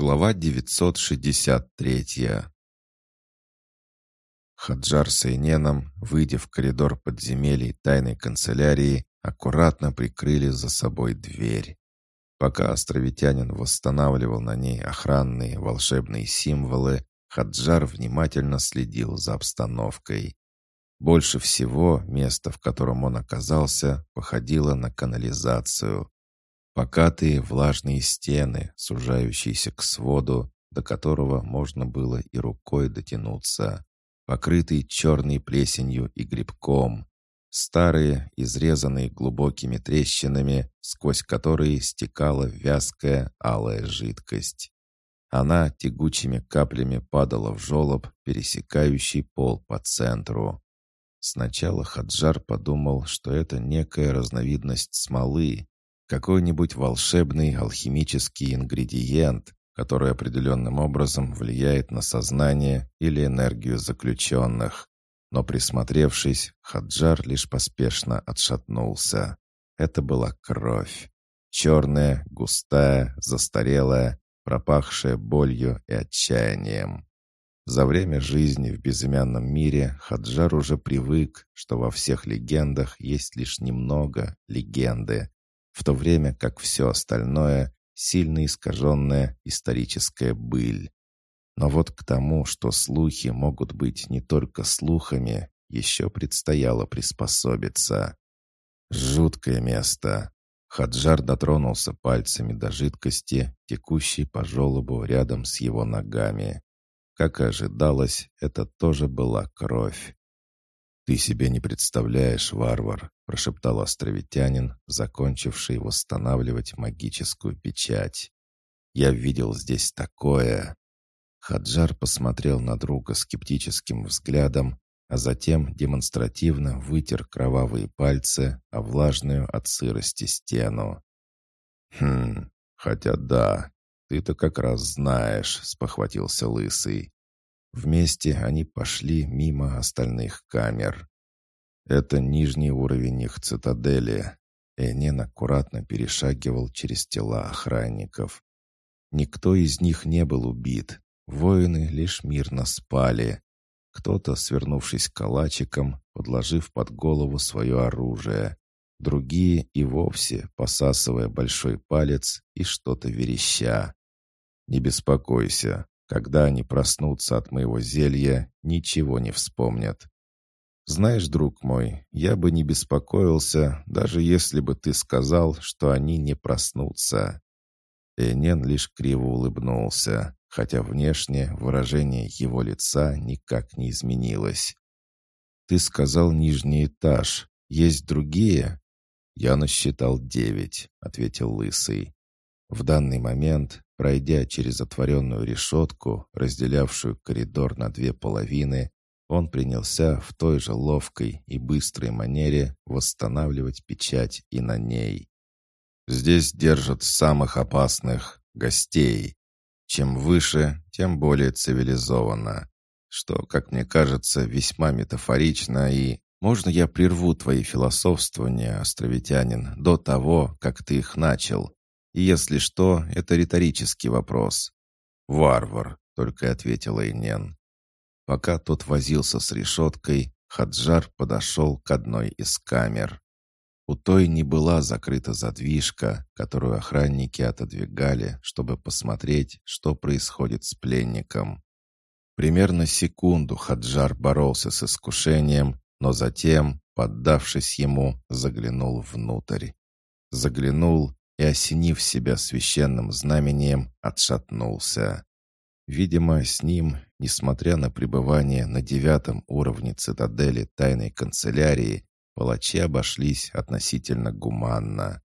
Глава 963 Хаджар с Эйненом, выйдя в коридор подземелий тайной канцелярии, аккуратно прикрыли за собой дверь. Пока островитянин восстанавливал на ней охранные волшебные символы, Хаджар внимательно следил за обстановкой. Больше всего место, в котором он оказался, походило на канализацию. Покатые влажные стены, сужающиеся к своду, до которого можно было и рукой дотянуться, покрытый черной плесенью и грибком, старые, изрезанные глубокими трещинами, сквозь которые стекала вязкая алая жидкость. Она тягучими каплями падала в желоб, пересекающий пол по центру. Сначала Хаджар подумал, что это некая разновидность смолы, какой-нибудь волшебный алхимический ингредиент, который определенным образом влияет на сознание или энергию заключенных. Но присмотревшись, Хаджар лишь поспешно отшатнулся. Это была кровь. Черная, густая, застарелая, пропахшая болью и отчаянием. За время жизни в безымянном мире Хаджар уже привык, что во всех легендах есть лишь немного легенды, в то время как все остальное — сильно искаженная историческая быль. Но вот к тому, что слухи могут быть не только слухами, еще предстояло приспособиться. Жуткое место. Хаджар дотронулся пальцами до жидкости, текущей по желобу рядом с его ногами. Как и ожидалось, это тоже была кровь. «Ты себе не представляешь, варвар», — прошептал островитянин, закончивший восстанавливать магическую печать. «Я видел здесь такое». Хаджар посмотрел на друга скептическим взглядом, а затем демонстративно вытер кровавые пальцы о влажную от сырости стену. «Хм, хотя да, ты-то как раз знаешь», — спохватился Лысый. Вместе они пошли мимо остальных камер. Это нижний уровень их цитадели. Энен аккуратно перешагивал через тела охранников. Никто из них не был убит. Воины лишь мирно спали. Кто-то, свернувшись калачиком, подложив под голову свое оружие. Другие и вовсе, посасывая большой палец и что-то вереща. «Не беспокойся, когда они проснутся от моего зелья, ничего не вспомнят. Знаешь, друг мой, я бы не беспокоился, даже если бы ты сказал, что они не проснутся». Энен лишь криво улыбнулся, хотя внешне выражение его лица никак не изменилось. «Ты сказал нижний этаж. Есть другие?» «Я насчитал девять», — ответил Лысый. В данный момент, пройдя через отворенную решетку, разделявшую коридор на две половины, он принялся в той же ловкой и быстрой манере восстанавливать печать и на ней. «Здесь держат самых опасных гостей. Чем выше, тем более цивилизованно. Что, как мне кажется, весьма метафорично и... Можно я прерву твои философствования, островитянин, до того, как ты их начал?» Если что, это риторический вопрос. «Варвар», — только ответила Инен. Пока тот возился с решеткой, Хаджар подошел к одной из камер. У той не была закрыта задвижка, которую охранники отодвигали, чтобы посмотреть, что происходит с пленником. Примерно секунду Хаджар боролся с искушением, но затем, поддавшись ему, заглянул внутрь. Заглянул и, осенив себя священным знамением, отшатнулся. Видимо, с ним, несмотря на пребывание на девятом уровне цитадели тайной канцелярии, палачи обошлись относительно гуманно.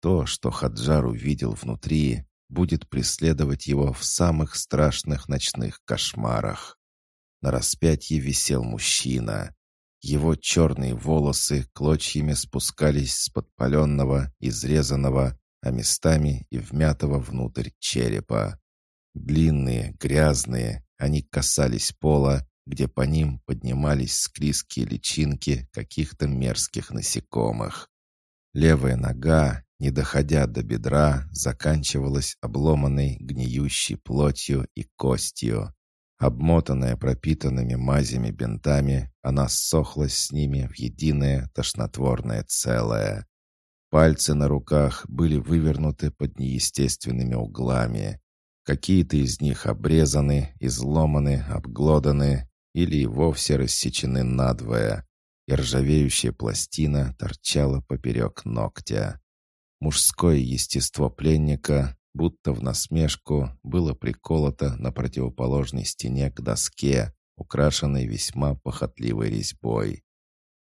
То, что Хаджар увидел внутри, будет преследовать его в самых страшных ночных кошмарах. На распятье висел мужчина. Его черные волосы клочьями спускались с подпаленного, изрезанного, а местами и вмятого внутрь черепа. Длинные, грязные, они касались пола, где по ним поднимались склизкие личинки каких-то мерзких насекомых. Левая нога, не доходя до бедра, заканчивалась обломанной, гниющей плотью и костью. Обмотанная пропитанными мазями бинтами, она сохлась с ними в единое тошнотворное целое. Пальцы на руках были вывернуты под неестественными углами. Какие-то из них обрезаны, изломаны, обглоданы или и вовсе рассечены надвое, и ржавеющая пластина торчала поперек ногтя. Мужское естество пленника, будто в насмешку, было приколото на противоположной стене к доске, украшенной весьма похотливой резьбой.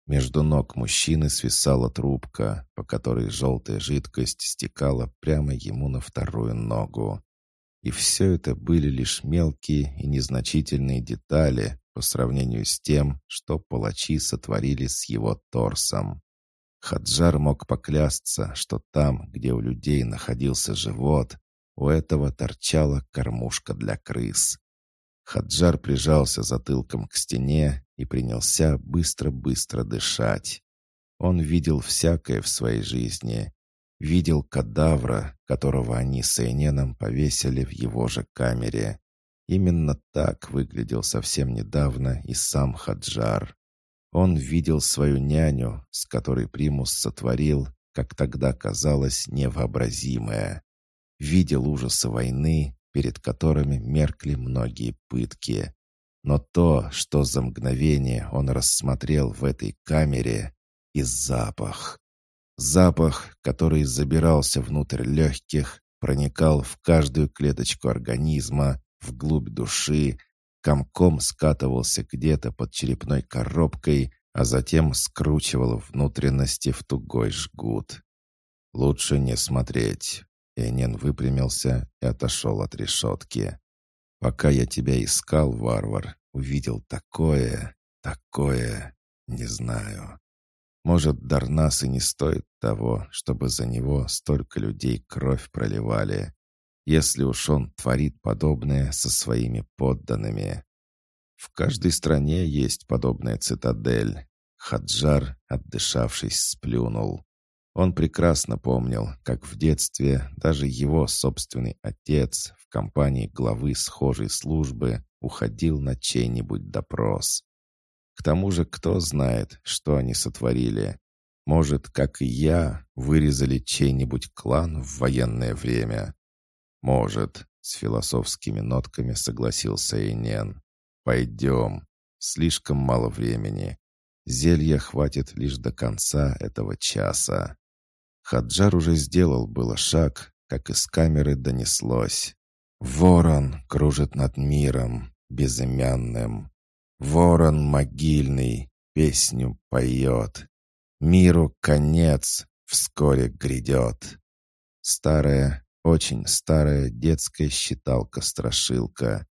Между ног мужчины свисала трубка, по которой желтая жидкость стекала прямо ему на вторую ногу. И все это были лишь мелкие и незначительные детали по сравнению с тем, что палачи сотворили с его торсом. Хаджар мог поклясться, что там, где у людей находился живот, у этого торчала кормушка для крыс. Хаджар прижался затылком к стене и принялся быстро-быстро дышать. Он видел всякое в своей жизни. Видел кадавра, которого они с Эйненом повесили в его же камере. Именно так выглядел совсем недавно и сам Хаджар. Он видел свою няню, с которой Примус сотворил, как тогда казалось, невообразимое. Видел ужасы войны, перед которыми меркли многие пытки. Но то, что за мгновение он рассмотрел в этой камере, и запах. Запах, который забирался внутрь легких, проникал в каждую клеточку организма, вглубь души, комком скатывался где-то под черепной коробкой, а затем скручивал внутренности в тугой жгут. «Лучше не смотреть». Энен выпрямился и отошел от решетки. «Пока я тебя искал, варвар, увидел такое, такое, не знаю. Может, Дарнас и не стоит того, чтобы за него столько людей кровь проливали если уж он творит подобное со своими подданными. В каждой стране есть подобная цитадель. Хаджар, отдышавшись, сплюнул. Он прекрасно помнил, как в детстве даже его собственный отец в компании главы схожей службы уходил на чей-нибудь допрос. К тому же кто знает, что они сотворили. Может, как и я, вырезали чей-нибудь клан в военное время. «Может», — с философскими нотками согласился Инен. «Пойдем. Слишком мало времени. Зелья хватит лишь до конца этого часа». Хаджар уже сделал было шаг, как из камеры донеслось. «Ворон кружит над миром, безымянным. Ворон могильный, песню поет. Миру конец вскоре грядет». Старая, очень старая детская считалка-страшилка.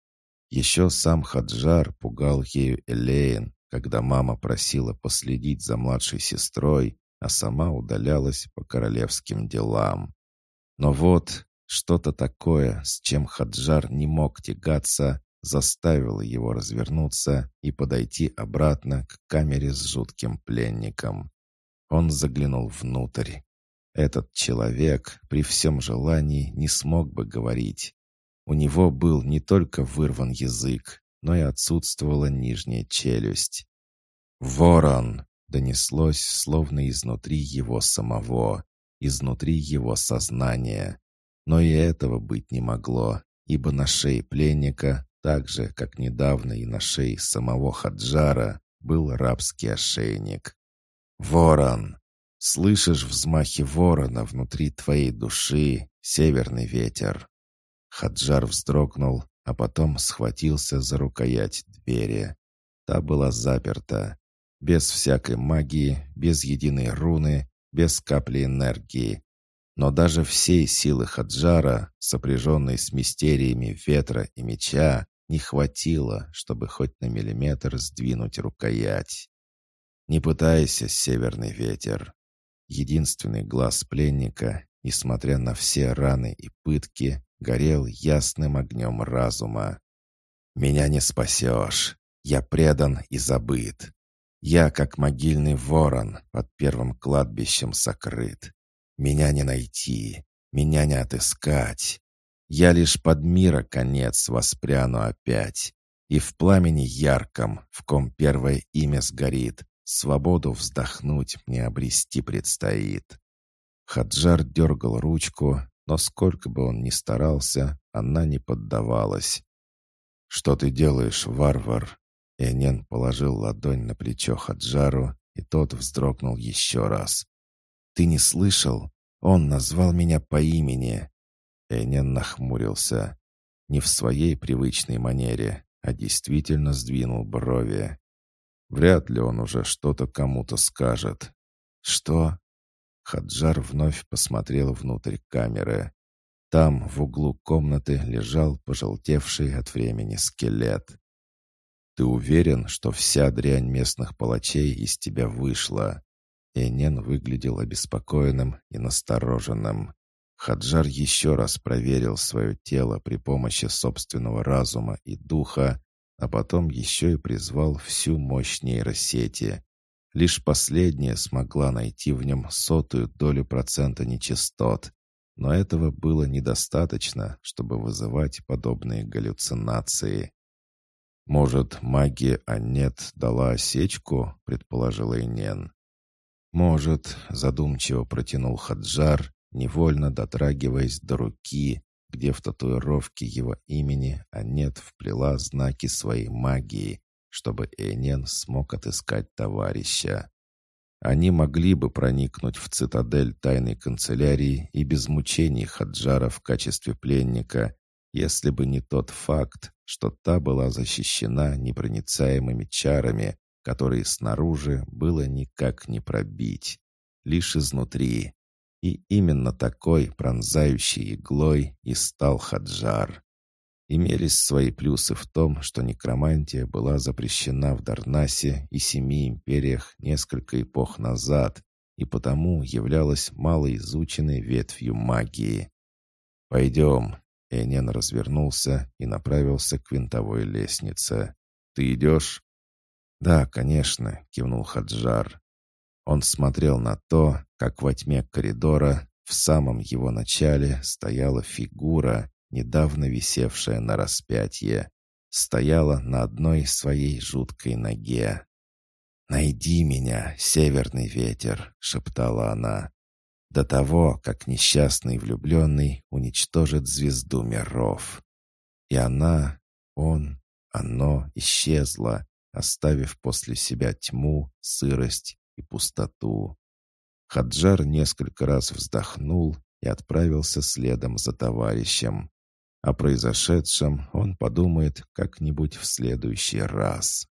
Еще сам Хаджар пугал ею Элейн, когда мама просила последить за младшей сестрой, а сама удалялась по королевским делам. Но вот что-то такое, с чем Хаджар не мог тягаться, заставило его развернуться и подойти обратно к камере с жутким пленником. Он заглянул внутрь. Этот человек при всем желании не смог бы говорить. У него был не только вырван язык, но и отсутствовала нижняя челюсть. «Ворон!» — донеслось словно изнутри его самого, изнутри его сознания. Но и этого быть не могло, ибо на шее пленника, так же, как недавно и на шее самого Хаджара, был рабский ошейник. «Ворон!» Слышишь взмахи ворона внутри твоей души, северный ветер. Хаджар вздрогнул, а потом схватился за рукоять двери. Та была заперта. Без всякой магии, без единой руны, без капли энергии. Но даже всей силы Хаджара, сопряженной с мистериями ветра и меча, не хватило, чтобы хоть на миллиметр сдвинуть рукоять. «Не пытайся, северный ветер. Единственный глаз пленника, несмотря на все раны и пытки, горел ясным огнем разума. «Меня не спасешь. Я предан и забыт. Я, как могильный ворон, под первым кладбищем сокрыт. Меня не найти, меня не отыскать. Я лишь под мира конец воспряну опять. И в пламени ярком, в ком первое имя сгорит, свободу вздохнуть мне обрести предстоит. Хаджар дергал ручку, но сколько бы он ни старался, она не поддавалась. «Что ты делаешь, варвар?» Энен положил ладонь на плечо Хаджару, и тот вздрогнул еще раз. «Ты не слышал? Он назвал меня по имени!» Энен нахмурился. Не в своей привычной манере, а действительно сдвинул брови. Вряд ли он уже что-то кому-то скажет. «Что?» Хаджар вновь посмотрел внутрь камеры. Там, в углу комнаты, лежал пожелтевший от времени скелет. «Ты уверен, что вся дрянь местных палачей из тебя вышла?» Энен выглядел обеспокоенным и настороженным. Хаджар еще раз проверил свое тело при помощи собственного разума и духа, а потом еще и призвал всю мощь нейросети. Лишь последняя смогла найти в нем сотую долю процента нечистот, но этого было недостаточно, чтобы вызывать подобные галлюцинации. «Может, магия Аннет дала осечку?» — предположил Эйнен. «Может», — задумчиво протянул Хаджар, невольно дотрагиваясь до руки, где в татуировке его имени Аннет вплела знаки своей магии, чтобы Эйнен смог отыскать товарища. Они могли бы проникнуть в цитадель тайной канцелярии и без мучений Хаджара в качестве пленника, если бы не тот факт, что та была защищена непроницаемыми чарами, которые снаружи было никак не пробить, лишь изнутри. И именно такой пронзающей иглой и стал Хаджар. Имелись свои плюсы в том, что некромантия была запрещена в Дарнасе и семи империях несколько эпох назад, и потому являлась малоизученной ветвью магии. «Пойдем», — Энен развернулся и направился к винтовой лестнице. «Ты идешь?» «Да, конечно», — кивнул Хаджар. Он смотрел на то, как во тьме коридора в самом его начале стояла фигура, недавно висевшая на распятие, стояла на одной своей жуткой ноге. «Найди меня, северный ветер!» — шептала она. «До того, как несчастный влюбленный уничтожит звезду миров». И она, он, оно исчезло, оставив после себя тьму, сырость и пустоту. Хаджар несколько раз вздохнул и отправился следом за товарищем. О произошедшем он подумает как-нибудь в следующий раз.